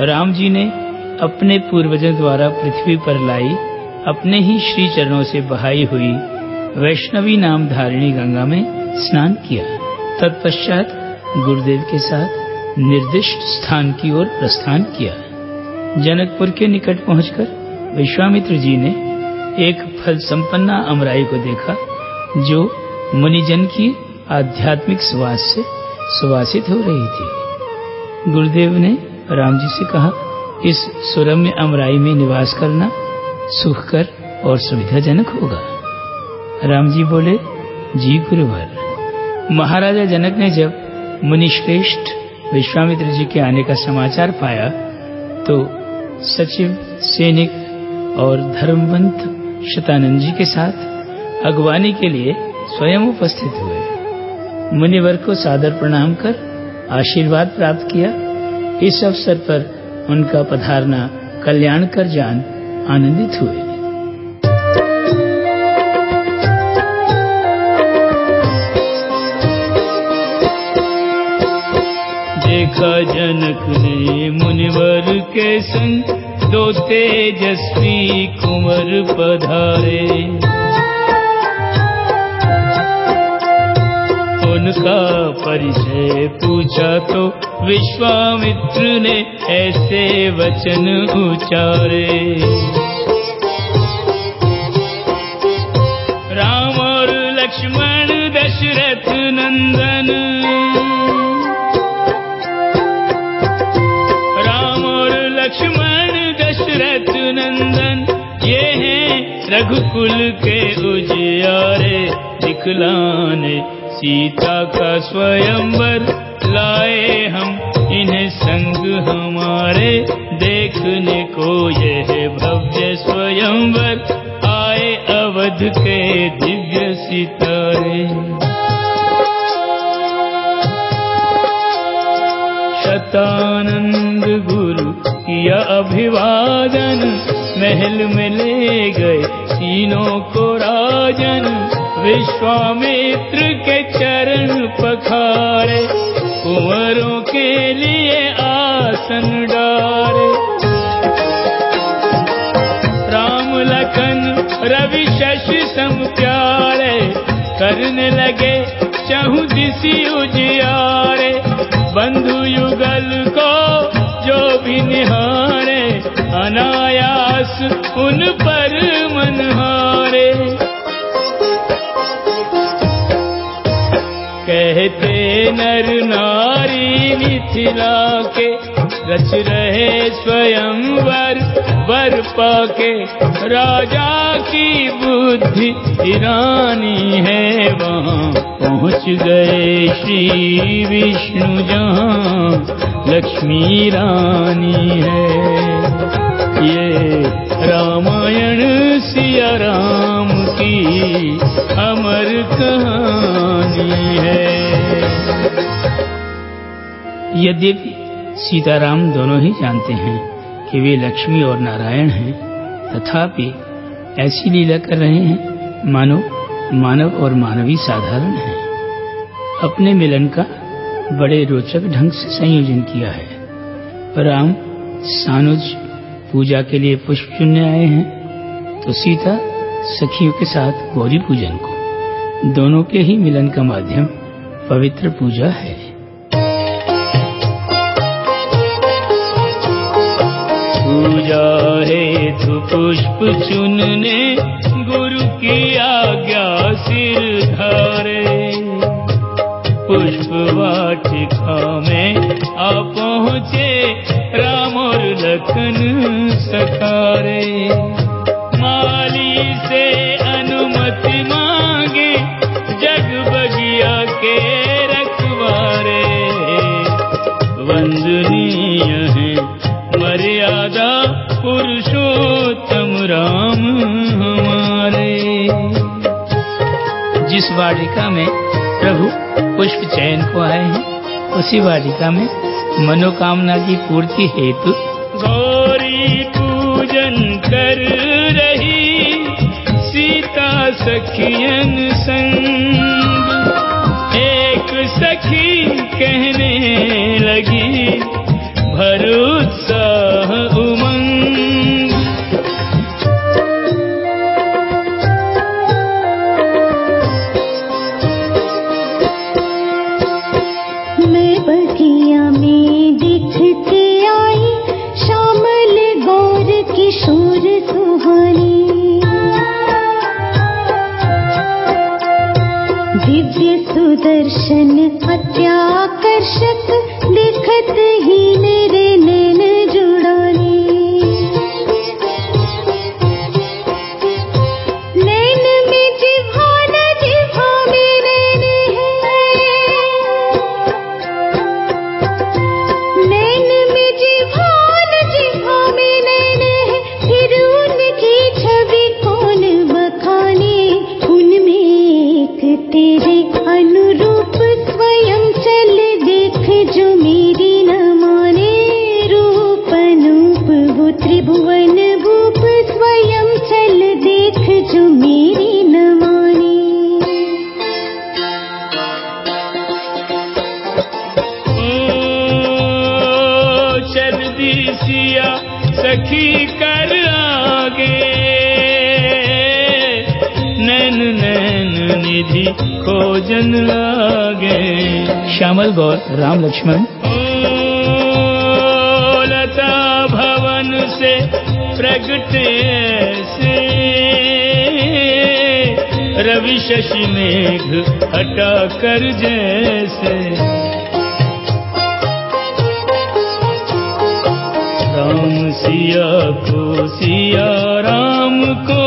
राम जी ने अपने पूर्वजों द्वारा पृथ्वी पर लाई, अपने ही श्री चरणों से बहाई हुई वैष्णवी नाम धारिणी गंगा में स्नान किया। तत्पश्चात गुरुदेव के साथ निर्दिष्ट स्थान की ओर प्रस्थान किया। जनकपुर के निकट पहुंचकर विश्वामित्र जी ने एक फल संपन्ना अमराई को देखा, जो मुनिजन की आध्यात्मिक सुवास से सुवासित हो रही थी। गुरुदेव ने राम जी से कहा, इस सुरम्य अमराई में निवास करना सुखकर और सुविधाजनक होगा। राम जी बोले, जी गुरुवर। महाराजा जनक ने जब मुनिश्रेष्ठ विश्वामित्र जी के आने का समाचार पाया तो सचिव, सैनिक और धर्मवंत शतानंद जी के साथ अगवानी के लिए स्वयं उपस्थित हुए। मुनिवर को सादर प्रणाम कर आशीर्वाद प्राप्त किया इस अवसर पर उनका पधारना कल्याण कर जान आनंदित हुए। देखा जनक ने मुनिवर के संग दो तेजस्वी कुंवर पधारे। उनका परिचय पूछा तो विश्वामित्र ने ऐसे वचन उचारे राम और लक्ष्मण दशरथ नंदन। राम और लक्ष्मण दशरथ नंदन, ये हैं रघुकुल के उजियारे, दिखलाने सीता का स्वयंवर लाए हम, इन्हें संग हमारे देखने को यह भव्य स्वयंवर आए अवध के दिव्य सितारे। शतानंद गुरु किया अभिवादन, महल में ले गए तीनों को राजन। विश्वामित्र के चरण पखारे, कुंवरों के लिए आसन डारे। राम लखन रवि शशि सम प्यारे, करने लगे चहु दिसी उजियारे। बंधु युगल को जो भी निहारे, अनायास उन पर मनहारे कहते नर नारी मिथिला के, रच रहे स्वयंवर वर पाके। राजा की बुद्धि ईरानी है वहाँ। पहुँच गए श्री विष्णु जहाँ। लक्ष्मी रानी है। ये रामायण सिया राम अमर कहानी है। यद्यपि सीताराम दोनों ही जानते हैं कि वे लक्ष्मी और नारायण हैं, तथापि ऐसी लीला कर रहे हैं, मानो मानव और मानवी साधारण हैं। अपने मिलन का बड़े रोचक ढंग से संयोजन किया है। राम, सानुज पूजा के लिए पुष्प चुनने आए हैं तो सीता सखियों के साथ गौरी पूजन को। दोनों के ही मिलन का माध्यम पवित्र पूजा है। पूजा है हेतु पुष्प चुनने, गुरु की आज्ञा सिर धारे। पुष्प वाटिका में आ पहुँचे, राम और लखन सखारे। वंदनीय है। मर्यादा पुरुषोत्तम राम हमारे। जिस वाटिका में प्रभु पुष्प चयन को आए हैं, उसी वाटिका में मनोकामना की पूर्ति हेतु गौरी पूजन कर रही सीता सखियन संग। दिव्य सुदर्शन अत्याकर्षक दिखत ही लिखत हीरे कर आगे। नैन नैन निधि खोजन लागे श्यामल गौर, राम लक्ष्मण। लता भवन से प्रगटे से रवि शशि मेघ हटा कर जैसे। सिया को सिया राम को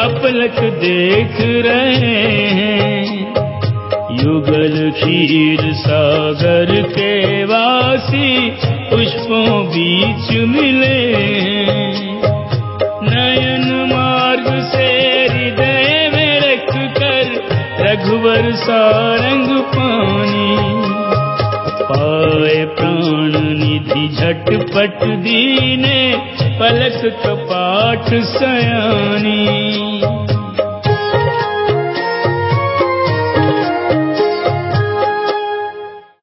अपलक देख रहे हैं। युगल खीर सागर के वासी पुष्पों बीच मिले नयन मार्ग से हृदय में रख कर रघुवर सारंग पानी। पाए प्राण निधि झटपट दीने पलक कपाठ सयानी।